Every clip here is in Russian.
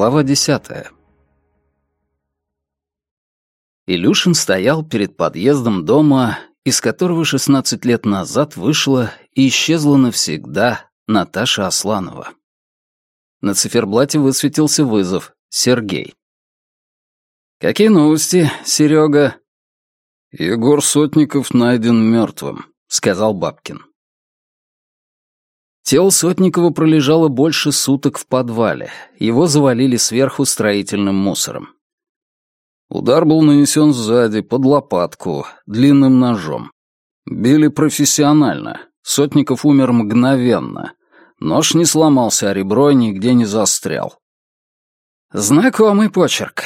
Глава десятая. Илюшин стоял перед подъездом дома, из которого 16 лет назад вышла и исчезла навсегда Наташа Асланова. На циферблате высветился вызов «Сергей». «Какие новости, Серега?» «Егор Сотников найден мертвым», — сказал Бабкин. Тело Сотникова пролежало больше суток в подвале. Его завалили сверху строительным мусором. Удар был нанесен сзади, под лопатку, длинным ножом. Били профессионально. Сотников умер мгновенно. Нож не сломался, а ребро нигде не застрял. Знакомый почерк.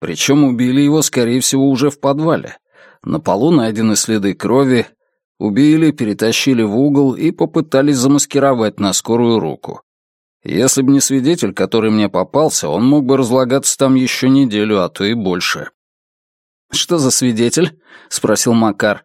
Причем убили его, скорее всего, уже в подвале. На полу найдены следы крови, Убили, перетащили в угол и попытались замаскировать на скорую руку. Если бы не свидетель, который мне попался, он мог бы разлагаться там еще неделю, а то и больше. «Что за свидетель?» — спросил Макар.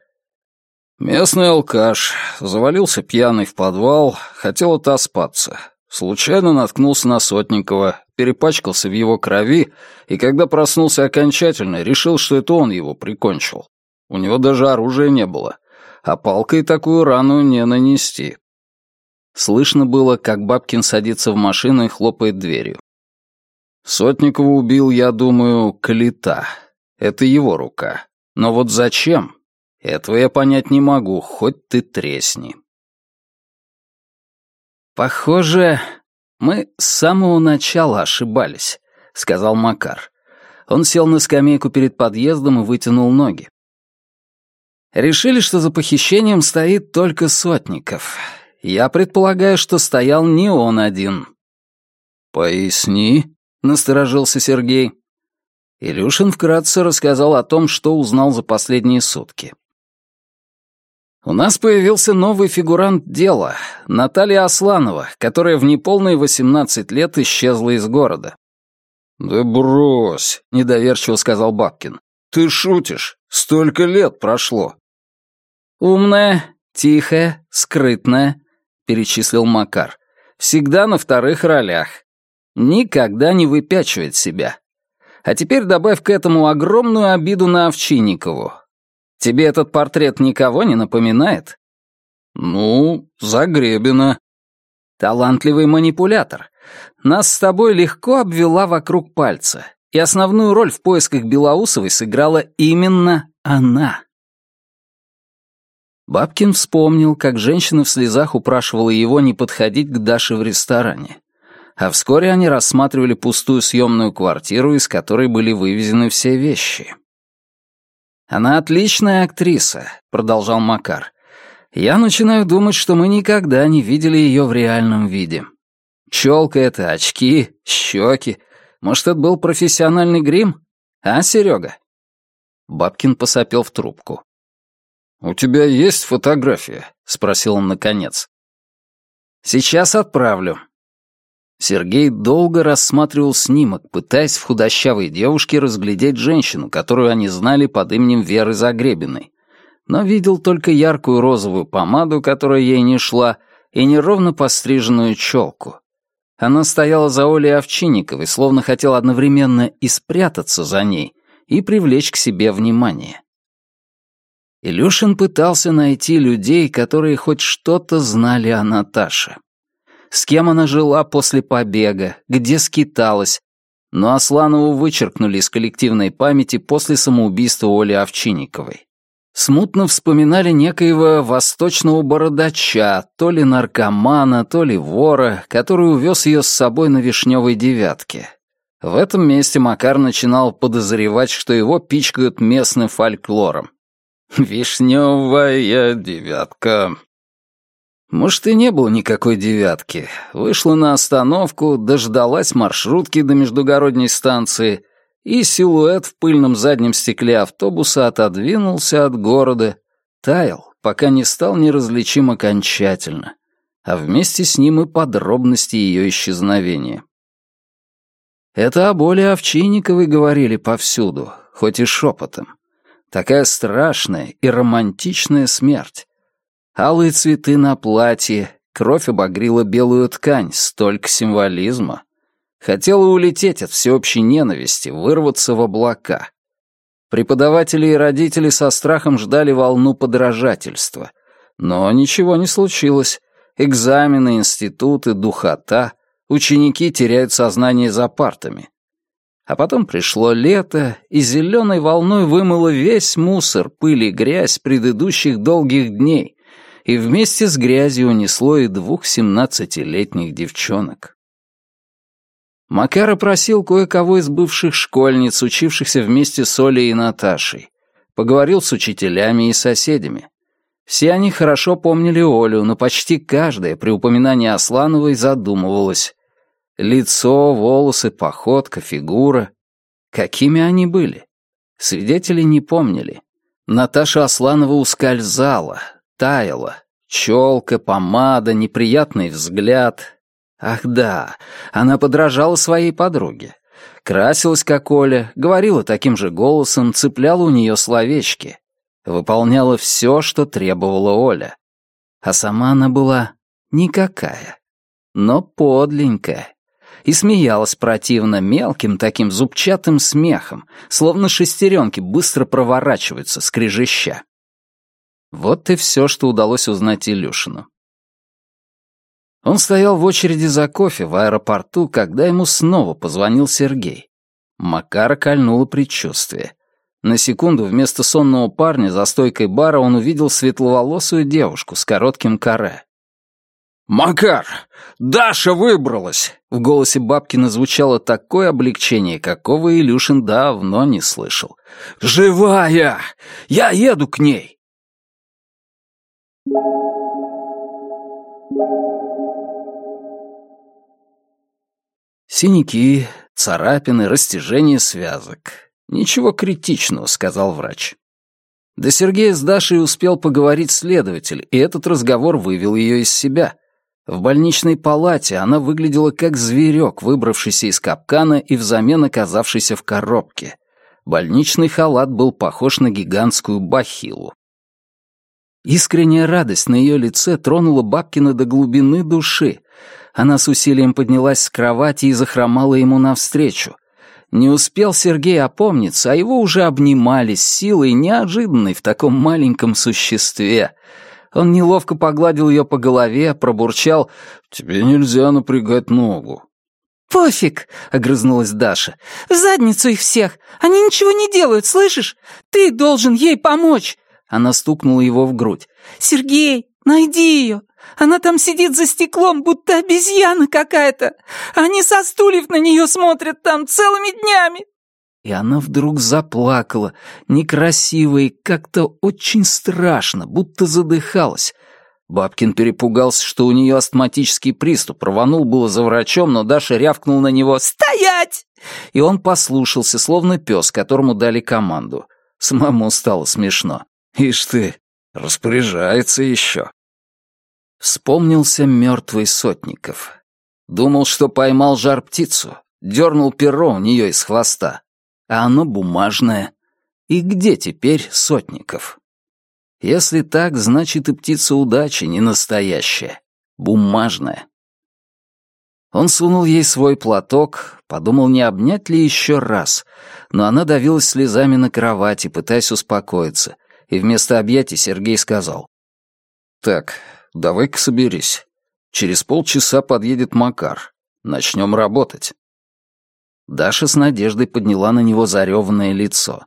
«Местный алкаш. Завалился пьяный в подвал, хотел отоспаться. Случайно наткнулся на Сотникова, перепачкался в его крови, и когда проснулся окончательно, решил, что это он его прикончил. У него даже оружия не было а палкой такую рану не нанести. Слышно было, как Бабкин садится в машину и хлопает дверью. Сотникова убил, я думаю, Калита. Это его рука. Но вот зачем? Этого я понять не могу, хоть ты тресни. Похоже, мы с самого начала ошибались, сказал Макар. Он сел на скамейку перед подъездом и вытянул ноги. Решили, что за похищением стоит только Сотников. Я предполагаю, что стоял не он один. «Поясни», — насторожился Сергей. Илюшин вкратце рассказал о том, что узнал за последние сутки. У нас появился новый фигурант дела, Наталья Асланова, которая в неполные 18 лет исчезла из города. «Да брось», — недоверчиво сказал Бабкин. «Ты шутишь? Столько лет прошло». «Умная, тихая, скрытная», — перечислил Макар. «Всегда на вторых ролях. Никогда не выпячивает себя. А теперь добавь к этому огромную обиду на Овчинникову. Тебе этот портрет никого не напоминает?» «Ну, Загребина». «Талантливый манипулятор. Нас с тобой легко обвела вокруг пальца, и основную роль в поисках Белоусовой сыграла именно она». Бабкин вспомнил, как женщина в слезах упрашивала его не подходить к Даше в ресторане. А вскоре они рассматривали пустую съемную квартиру, из которой были вывезены все вещи. «Она отличная актриса», — продолжал Макар. «Я начинаю думать, что мы никогда не видели ее в реальном виде. Челка это, очки, щеки. Может, это был профессиональный грим? А, Серега?» Бабкин посопел в трубку. «У тебя есть фотография?» — спросил он наконец. «Сейчас отправлю». Сергей долго рассматривал снимок, пытаясь в худощавой девушке разглядеть женщину, которую они знали под именем Веры Загребиной. Но видел только яркую розовую помаду, которая ей не шла, и неровно постриженную челку. Она стояла за Олей Овчинниковой, словно хотела одновременно и спрятаться за ней, и привлечь к себе внимание. Илюшин пытался найти людей, которые хоть что-то знали о Наташе. С кем она жила после побега, где скиталась, но Асланову вычеркнули из коллективной памяти после самоубийства Оли Овчинниковой. Смутно вспоминали некоего восточного бородача, то ли наркомана, то ли вора, который увез ее с собой на Вишневой девятке. В этом месте Макар начинал подозревать, что его пичкают местным фольклором. «Вишневая девятка». Может, и не было никакой девятки. Вышла на остановку, дождалась маршрутки до междугородней станции, и силуэт в пыльном заднем стекле автобуса отодвинулся от города, таял, пока не стал неразличим окончательно, а вместе с ним и подробности ее исчезновения. Это о боли Овчинниковой говорили повсюду, хоть и шепотом. Такая страшная и романтичная смерть. Алые цветы на платье, кровь обогрила белую ткань, столько символизма. Хотела улететь от всеобщей ненависти, вырваться в облака. Преподаватели и родители со страхом ждали волну подражательства. Но ничего не случилось. Экзамены, институты, духота. Ученики теряют сознание за партами. А потом пришло лето, и зеленой волной вымыло весь мусор, пыль и грязь предыдущих долгих дней, и вместе с грязью унесло и двух семнадцатилетних девчонок. Макара просил кое-кого из бывших школьниц, учившихся вместе с Олей и Наташей. Поговорил с учителями и соседями. Все они хорошо помнили Олю, но почти каждая при упоминании Аслановой задумывалась. Лицо, волосы, походка, фигура. Какими они были? Свидетели не помнили. Наташа Асланова ускользала, таяла. Челка, помада, неприятный взгляд. Ах да, она подражала своей подруге. Красилась, как Оля, говорила таким же голосом, цепляла у нее словечки. Выполняла все, что требовала Оля. А сама она была никакая, но подленькая и смеялась противно мелким таким зубчатым смехом, словно шестеренки быстро проворачиваются, скрежеща. Вот и все, что удалось узнать Илюшину. Он стоял в очереди за кофе в аэропорту, когда ему снова позвонил Сергей. Макара кольнуло предчувствие. На секунду вместо сонного парня за стойкой бара он увидел светловолосую девушку с коротким каре. «Макар! Даша выбралась!» В голосе Бабкина звучало такое облегчение, какого Илюшин давно не слышал. «Живая! Я еду к ней!» Синяки, царапины, растяжение связок. Ничего критичного, сказал врач. До Сергея с Дашей успел поговорить следователь, и этот разговор вывел ее из себя. В больничной палате она выглядела как зверек, выбравшийся из капкана и взамен оказавшийся в коробке. Больничный халат был похож на гигантскую бахилу. Искренняя радость на ее лице тронула Бабкина до глубины души. Она с усилием поднялась с кровати и захромала ему навстречу. Не успел Сергей опомниться, а его уже обнимали с силой неожиданной в таком маленьком существе — он неловко погладил ее по голове, пробурчал «Тебе нельзя напрягать ногу». «Пофиг!» — огрызнулась Даша. «В задницу их всех! Они ничего не делают, слышишь? Ты должен ей помочь!» Она стукнула его в грудь. «Сергей, найди ее! Она там сидит за стеклом, будто обезьяна какая-то! Они со стульев на нее смотрят там целыми днями! И она вдруг заплакала, некрасиво и как-то очень страшно, будто задыхалась. Бабкин перепугался, что у нее астматический приступ, рванул было за врачом, но Даша рявкнул на него «Стоять!» И он послушался, словно пес, которому дали команду. Самому стало смешно. «Ишь ты, распоряжается еще». Вспомнился мертвый Сотников. Думал, что поймал жар-птицу, дернул перо у нее из хвоста а оно бумажное. И где теперь Сотников? Если так, значит и птица удачи не настоящая, бумажная. Он сунул ей свой платок, подумал, не обнять ли еще раз, но она давилась слезами на кровати, пытаясь успокоиться, и вместо объятий Сергей сказал. «Так, давай-ка соберись. Через полчаса подъедет Макар. Начнем работать». Даша с надеждой подняла на него зареванное лицо.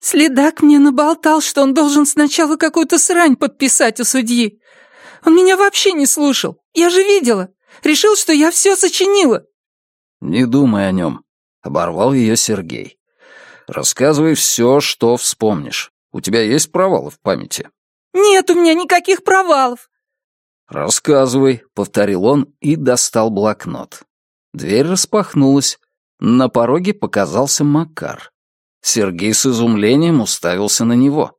«Следак мне наболтал, что он должен сначала какую-то срань подписать у судьи. Он меня вообще не слушал. Я же видела. Решил, что я все сочинила». «Не думай о нем», — оборвал ее Сергей. «Рассказывай все, что вспомнишь. У тебя есть провалы в памяти?» «Нет у меня никаких провалов». «Рассказывай», — повторил он и достал блокнот. Дверь распахнулась. На пороге показался Макар. Сергей с изумлением уставился на него.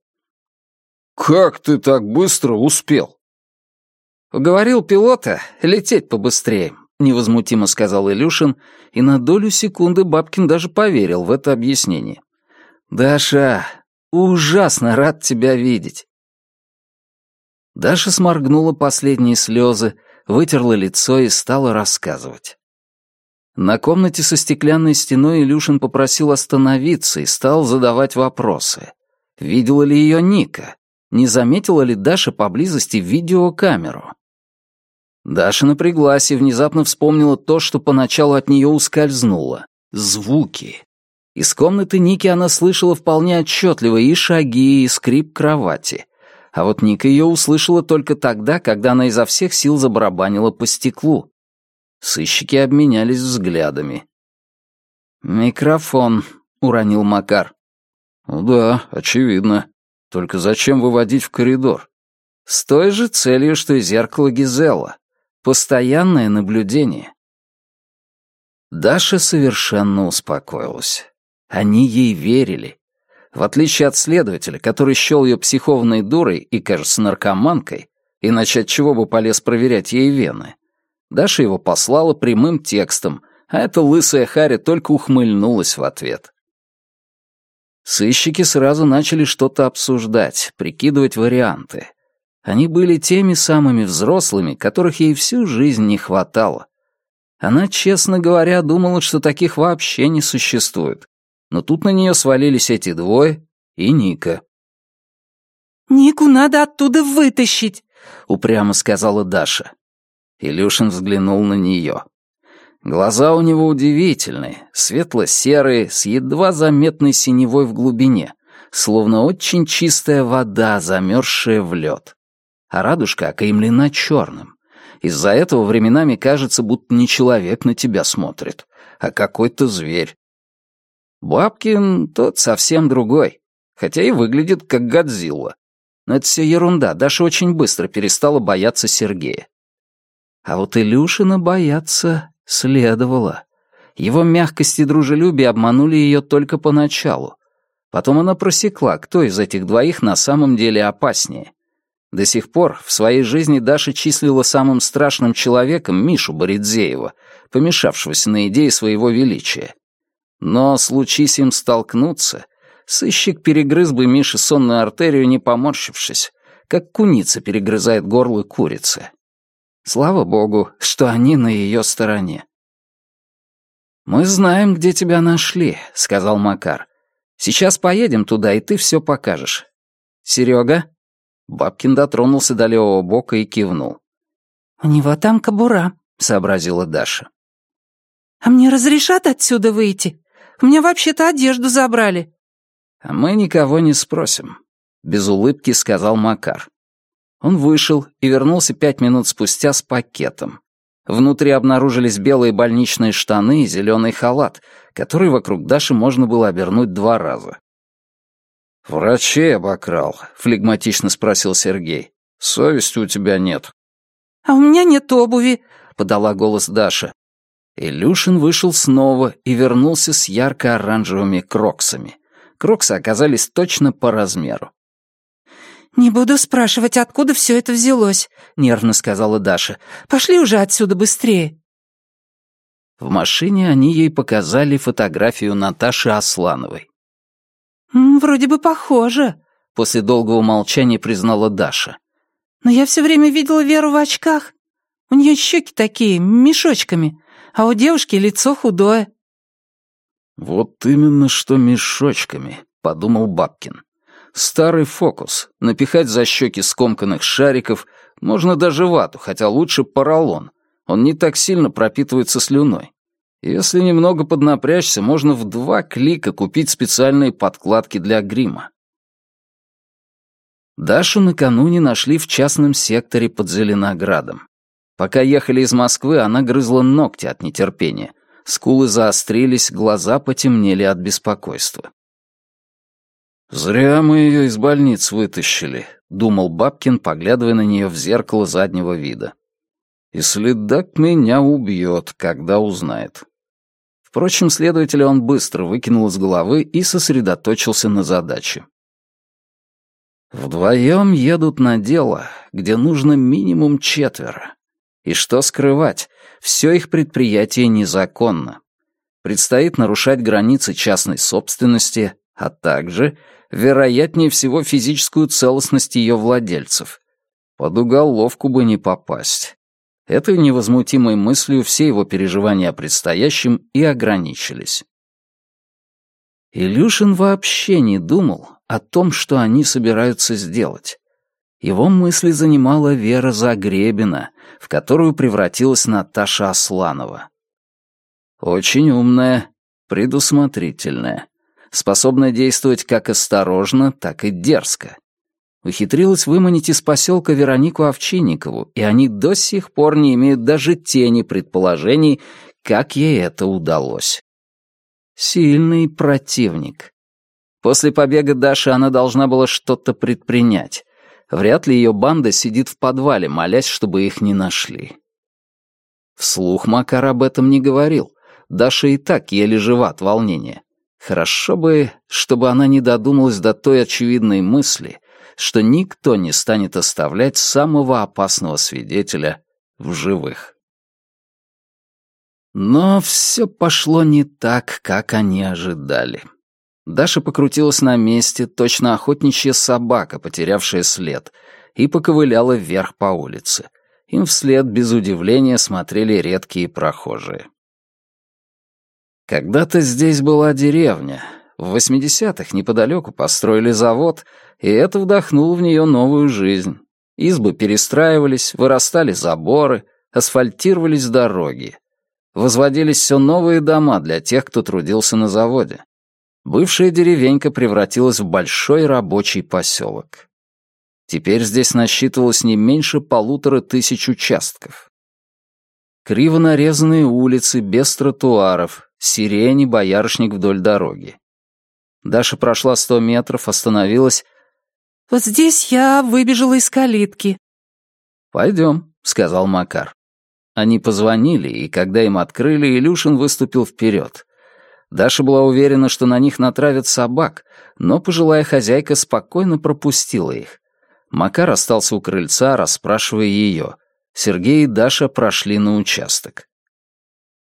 «Как ты так быстро успел?» «Уговорил пилота лететь побыстрее», — невозмутимо сказал Илюшин, и на долю секунды Бабкин даже поверил в это объяснение. «Даша, ужасно рад тебя видеть». Даша сморгнула последние слезы, вытерла лицо и стала рассказывать. На комнате со стеклянной стеной Илюшин попросил остановиться и стал задавать вопросы. Видела ли ее Ника? Не заметила ли Даша поблизости видеокамеру? Даша напряглась и внезапно вспомнила то, что поначалу от нее ускользнуло. Звуки. Из комнаты Ники она слышала вполне отчетливо и шаги, и скрип кровати. А вот Ника ее услышала только тогда, когда она изо всех сил забарабанила по стеклу. Сыщики обменялись взглядами. «Микрофон», — уронил Макар. «Ну да, очевидно. Только зачем выводить в коридор?» «С той же целью, что и зеркало Гизела. Постоянное наблюдение». Даша совершенно успокоилась. Они ей верили. В отличие от следователя, который счел ее психованной дурой и, кажется, наркоманкой, иначе от чего бы полез проверять ей вены, Даша его послала прямым текстом, а эта лысая Харя только ухмыльнулась в ответ. Сыщики сразу начали что-то обсуждать, прикидывать варианты. Они были теми самыми взрослыми, которых ей всю жизнь не хватало. Она, честно говоря, думала, что таких вообще не существует. Но тут на нее свалились эти двое и Ника. «Нику надо оттуда вытащить», — упрямо сказала Даша. Илюшин взглянул на нее. Глаза у него удивительные, светло-серые, с едва заметной синевой в глубине, словно очень чистая вода, замерзшая в лед. А радужка окаймлена черным. Из-за этого временами кажется, будто не человек на тебя смотрит, а какой-то зверь. Бабкин тот совсем другой, хотя и выглядит как Годзилла. Но это все ерунда, Даша очень быстро перестала бояться Сергея. А вот Илюшина бояться следовало. Его мягкость и дружелюбие обманули ее только поначалу. Потом она просекла, кто из этих двоих на самом деле опаснее. До сих пор в своей жизни Даша числила самым страшным человеком Мишу Боридзеева, помешавшегося на идее своего величия. Но, случись им столкнуться, сыщик перегрыз бы Мише сонную артерию, не поморщившись, как куница перегрызает горло курицы. Слава богу, что они на ее стороне. «Мы знаем, где тебя нашли», — сказал Макар. «Сейчас поедем туда, и ты все покажешь. Серега?» Бабкин дотронулся до левого бока и кивнул. «У него там кобура», — сообразила Даша. «А мне разрешат отсюда выйти? У меня вообще-то одежду забрали». «А мы никого не спросим», — без улыбки сказал Макар. Он вышел и вернулся пять минут спустя с пакетом. Внутри обнаружились белые больничные штаны и зеленый халат, который вокруг Даши можно было обернуть два раза. «Врачей обокрал», — флегматично спросил Сергей. «Совести у тебя нет». «А у меня нет обуви», — подала голос Даша. Илюшин вышел снова и вернулся с ярко-оранжевыми кроксами. Кроксы оказались точно по размеру. «Не буду спрашивать, откуда все это взялось», — нервно сказала Даша. «Пошли уже отсюда быстрее». В машине они ей показали фотографию Наташи Аслановой. «Вроде бы похоже», — после долгого молчания признала Даша. «Но я все время видела Веру в очках. У нее щеки такие, мешочками, а у девушки лицо худое». «Вот именно что мешочками», — подумал Бабкин. Старый фокус. Напихать за щеки скомканных шариков, можно даже вату, хотя лучше поролон. Он не так сильно пропитывается слюной. Если немного поднапрячься, можно в два клика купить специальные подкладки для грима. Дашу накануне нашли в частном секторе под Зеленоградом. Пока ехали из Москвы, она грызла ногти от нетерпения. Скулы заострились, глаза потемнели от беспокойства. «Зря мы ее из больницы вытащили», — думал Бабкин, поглядывая на нее в зеркало заднего вида. «И следак меня убьет, когда узнает». Впрочем, следователя он быстро выкинул из головы и сосредоточился на задаче. Вдвоем едут на дело, где нужно минимум четверо. И что скрывать, все их предприятие незаконно. Предстоит нарушать границы частной собственности, а также вероятнее всего физическую целостность ее владельцев. Под уголовку бы не попасть. Этой невозмутимой мыслью все его переживания о предстоящем и ограничились. Илюшин вообще не думал о том, что они собираются сделать. Его мысли занимала Вера Загребина, в которую превратилась Наташа Асланова. Очень умная, предусмотрительная, способная действовать как осторожно, так и дерзко. Ухитрилась выманить из поселка Веронику Овчинникову, и они до сих пор не имеют даже тени предположений, как ей это удалось. Сильный противник. После побега Даши она должна была что-то предпринять. Вряд ли ее банда сидит в подвале, молясь, чтобы их не нашли. Вслух Макар об этом не говорил. Даша и так еле жива от волнения. Хорошо бы, чтобы она не додумалась до той очевидной мысли, что никто не станет оставлять самого опасного свидетеля в живых. Но все пошло не так, как они ожидали. Даша покрутилась на месте, точно охотничья собака, потерявшая след, и поковыляла вверх по улице. Им вслед без удивления смотрели редкие прохожие. Когда-то здесь была деревня. В 80-х неподалеку построили завод, и это вдохнуло в нее новую жизнь. Избы перестраивались, вырастали заборы, асфальтировались дороги. Возводились все новые дома для тех, кто трудился на заводе. Бывшая деревенька превратилась в большой рабочий поселок. Теперь здесь насчитывалось не меньше полутора тысяч участков. Криво нарезанные улицы, без тротуаров, сирени, боярышник вдоль дороги. Даша прошла сто метров, остановилась. «Вот здесь я выбежала из калитки». «Пойдем», — сказал Макар. Они позвонили, и когда им открыли, Илюшин выступил вперед. Даша была уверена, что на них натравят собак, но пожилая хозяйка спокойно пропустила их. Макар остался у крыльца, расспрашивая ее. Сергей и Даша прошли на участок.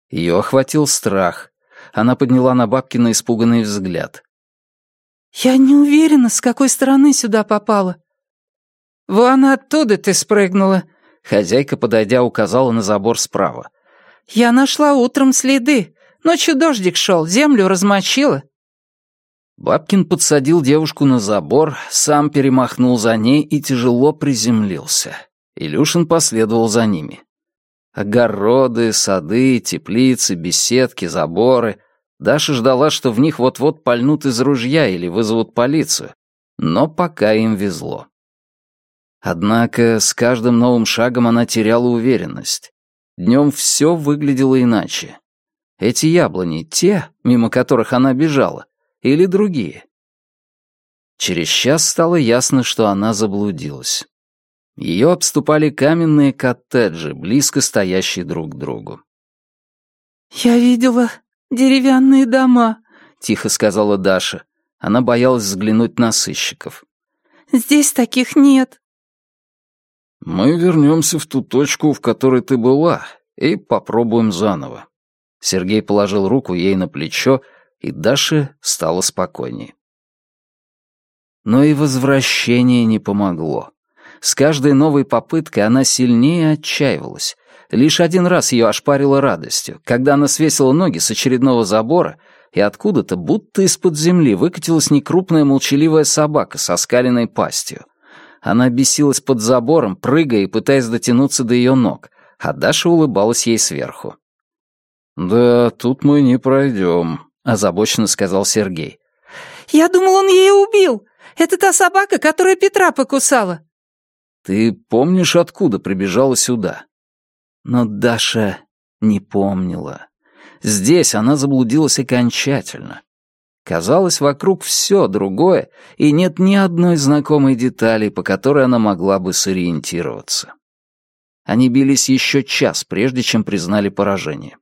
Ее охватил страх. Она подняла на Бабкина испуганный взгляд. «Я не уверена, с какой стороны сюда попала». «Вон оттуда ты спрыгнула», Хозяйка, подойдя, указала на забор справа. «Я нашла утром следы. Ночью дождик шел, землю размочила». Бабкин подсадил девушку на забор, сам перемахнул за ней и тяжело приземлился. Илюшин последовал за ними. Огороды, сады, теплицы, беседки, заборы. Даша ждала, что в них вот-вот пальнут из ружья или вызовут полицию. Но пока им везло. Однако с каждым новым шагом она теряла уверенность. Днем все выглядело иначе. Эти яблони те, мимо которых она бежала, или другие? Через час стало ясно, что она заблудилась. Ее обступали каменные коттеджи, близко стоящие друг к другу. «Я видела деревянные дома», — тихо сказала Даша. Она боялась взглянуть на сыщиков. «Здесь таких нет». «Мы вернемся в ту точку, в которой ты была, и попробуем заново». Сергей положил руку ей на плечо, и Даше стало спокойнее. Но и возвращение не помогло. С каждой новой попыткой она сильнее отчаивалась. Лишь один раз ее ошпарило радостью, когда она свесила ноги с очередного забора, и откуда-то, будто из-под земли, выкатилась некрупная молчаливая собака со скаленной пастью. Она бесилась под забором, прыгая и пытаясь дотянуться до ее ног, а Даша улыбалась ей сверху. «Да, тут мы не пройдем», — озабоченно сказал Сергей. «Я думал, он ее убил. Это та собака, которая Петра покусала». «Ты помнишь, откуда прибежала сюда?» Но Даша не помнила. Здесь она заблудилась окончательно. Казалось, вокруг все другое, и нет ни одной знакомой детали, по которой она могла бы сориентироваться. Они бились еще час, прежде чем признали поражение.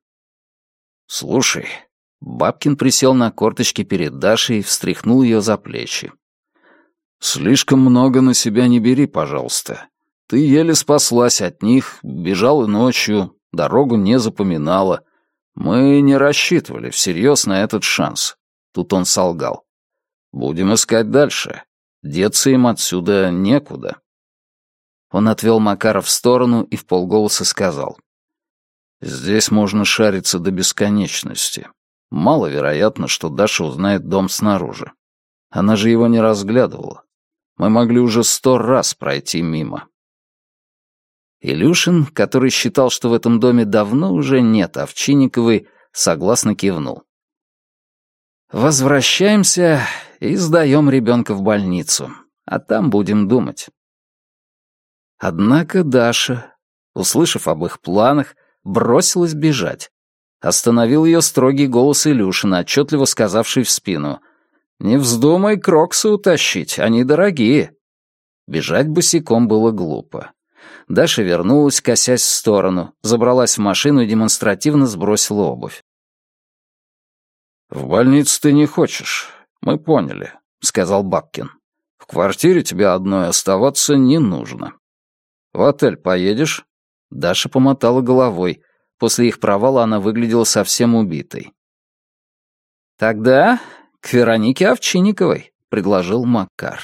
«Слушай», — Бабкин присел на корточки перед Дашей и встряхнул ее за плечи. «Слишком много на себя не бери, пожалуйста. Ты еле спаслась от них, бежала ночью, дорогу не запоминала. Мы не рассчитывали всерьез на этот шанс. Тут он солгал. «Будем искать дальше. Деться им отсюда некуда». Он отвел Макара в сторону и в полголоса сказал. «Здесь можно шариться до бесконечности. Маловероятно, что Даша узнает дом снаружи. Она же его не разглядывала. Мы могли уже сто раз пройти мимо». Илюшин, который считал, что в этом доме давно уже нет Овчинниковой, согласно кивнул. «Возвращаемся и сдаем ребенка в больницу, а там будем думать». Однако Даша, услышав об их планах, бросилась бежать. Остановил ее строгий голос Илюшина, отчетливо сказавший в спину. «Не вздумай кроксы утащить, они дорогие». Бежать босиком было глупо. Даша вернулась, косясь в сторону, забралась в машину и демонстративно сбросила обувь. «В больницу ты не хочешь, мы поняли», — сказал Бабкин. «В квартире тебе одной оставаться не нужно». «В отель поедешь?» Даша помотала головой. После их провала она выглядела совсем убитой. «Тогда к Веронике Овчинниковой», — предложил Макар.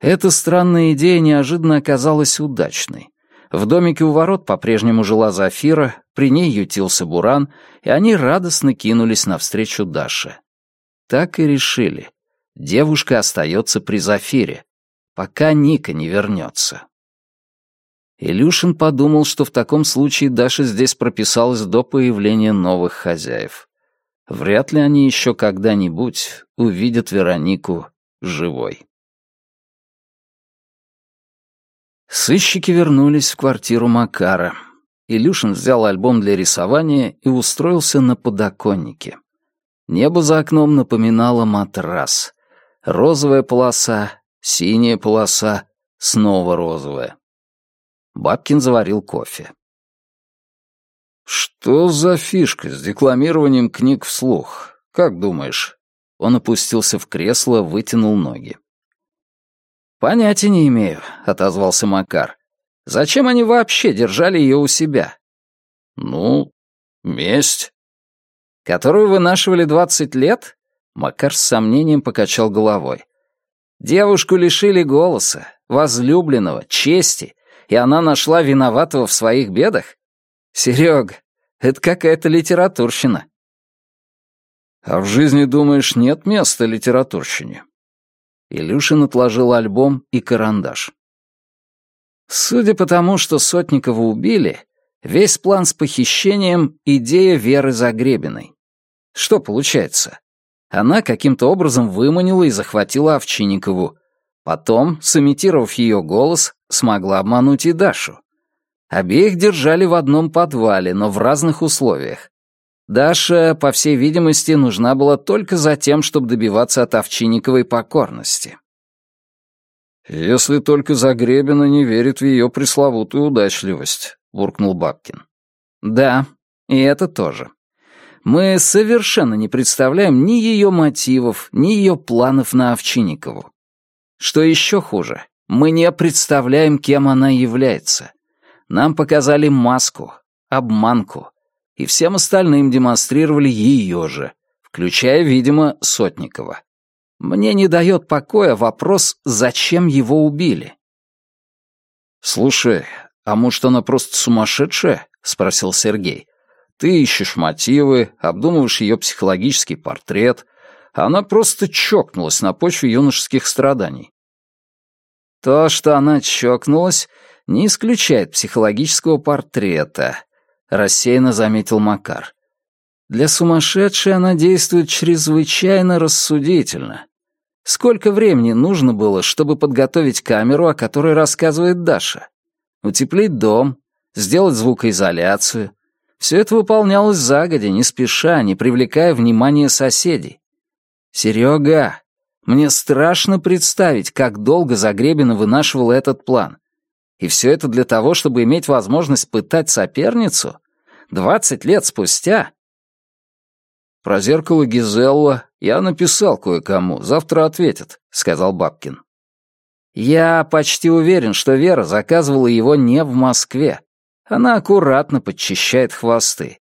Эта странная идея неожиданно оказалась удачной. В домике у ворот по-прежнему жила Зафира, при ней ютился Буран, и они радостно кинулись навстречу Даше. Так и решили. Девушка остается при Зафире пока Ника не вернется. Илюшин подумал, что в таком случае Даша здесь прописалась до появления новых хозяев. Вряд ли они еще когда-нибудь увидят Веронику живой. Сыщики вернулись в квартиру Макара. Илюшин взял альбом для рисования и устроился на подоконнике. Небо за окном напоминало матрас. Розовая полоса, Синяя полоса, снова розовая. Бабкин заварил кофе. «Что за фишка с декламированием книг вслух? Как думаешь?» Он опустился в кресло, вытянул ноги. «Понятия не имею», — отозвался Макар. «Зачем они вообще держали ее у себя?» «Ну, месть». «Которую вынашивали двадцать лет?» Макар с сомнением покачал головой. Девушку лишили голоса, возлюбленного, чести, и она нашла виноватого в своих бедах? Серега, это какая-то литературщина. А в жизни, думаешь, нет места литературщине? Илюшин отложил альбом и карандаш. Судя по тому, что Сотникова убили, весь план с похищением — идея Веры Загребиной. Что получается? Она каким-то образом выманила и захватила Овчинникову. Потом, сымитировав ее голос, смогла обмануть и Дашу. Обеих держали в одном подвале, но в разных условиях. Даша, по всей видимости, нужна была только за тем, чтобы добиваться от Овчинниковой покорности. «Если только Загребина не верит в ее пресловутую удачливость», — буркнул Бабкин. «Да, и это тоже мы совершенно не представляем ни ее мотивов, ни ее планов на Овчинникову. Что еще хуже, мы не представляем, кем она является. Нам показали маску, обманку, и всем остальным демонстрировали ее же, включая, видимо, Сотникова. Мне не дает покоя вопрос, зачем его убили. «Слушай, а может, она просто сумасшедшая?» — спросил Сергей. Ты ищешь мотивы, обдумываешь ее психологический портрет, она просто чокнулась на почве юношеских страданий. То, что она чокнулась, не исключает психологического портрета, рассеянно заметил Макар. Для сумасшедшей она действует чрезвычайно рассудительно. Сколько времени нужно было, чтобы подготовить камеру, о которой рассказывает Даша? Утеплить дом, сделать звукоизоляцию, все это выполнялось загодя, не спеша, не привлекая внимания соседей. «Серега, мне страшно представить, как долго Загребина вынашивал этот план. И все это для того, чтобы иметь возможность пытать соперницу? Двадцать лет спустя?» «Про зеркало Гизелла я написал кое-кому, завтра ответят», — сказал Бабкин. «Я почти уверен, что Вера заказывала его не в Москве. Она аккуратно подчищает хвосты.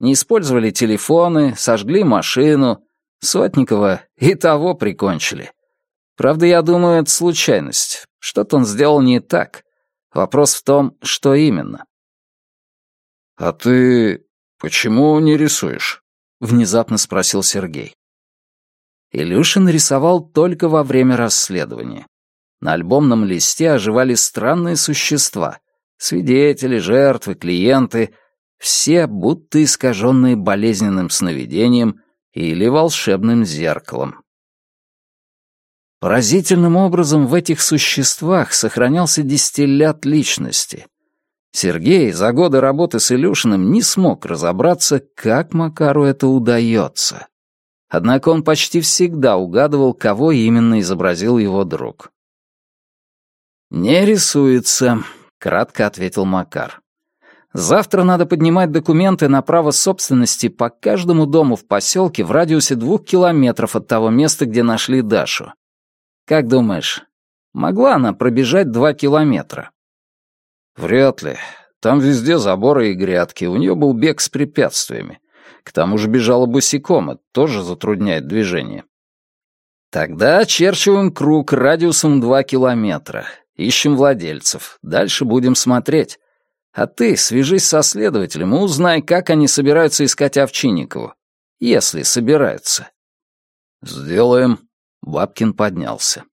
Не использовали телефоны, сожгли машину. Сотникова и того прикончили. Правда, я думаю, это случайность. Что-то он сделал не так. Вопрос в том, что именно. «А ты почему не рисуешь?» — внезапно спросил Сергей. Илюшин рисовал только во время расследования. На альбомном листе оживали странные существа. Свидетели, жертвы, клиенты. Все будто искаженные болезненным сновидением или волшебным зеркалом. Поразительным образом в этих существах сохранялся дистиллят личности. Сергей за годы работы с Илюшиным не смог разобраться, как Макару это удается. Однако он почти всегда угадывал, кого именно изобразил его друг. «Не рисуется», — кратко ответил Макар. «Завтра надо поднимать документы на право собственности по каждому дому в поселке в радиусе двух километров от того места, где нашли Дашу. Как думаешь, могла она пробежать два километра?» «Вряд ли. Там везде заборы и грядки, у нее был бег с препятствиями. К тому же бежала босиком, это тоже затрудняет движение». «Тогда очерчиваем круг радиусом два километра. Ищем владельцев. Дальше будем смотреть. А ты свяжись со следователем и узнай, как они собираются искать Овчинникову. Если собираются». «Сделаем». Бабкин поднялся.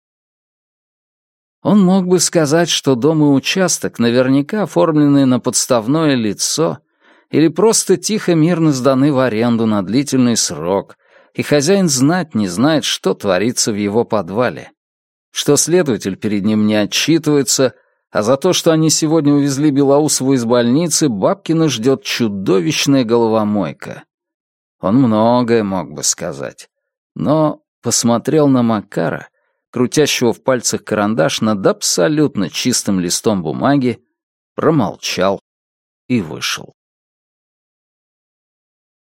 Он мог бы сказать, что дом и участок наверняка оформлены на подставное лицо или просто тихо-мирно сданы в аренду на длительный срок, и хозяин знать не знает, что творится в его подвале. Что следователь перед ним не отчитывается, а за то, что они сегодня увезли Белоусову из больницы, Бабкина ждет чудовищная головомойка. Он многое мог бы сказать, но посмотрел на Макара крутящего в пальцах карандаш над абсолютно чистым листом бумаги, промолчал и вышел.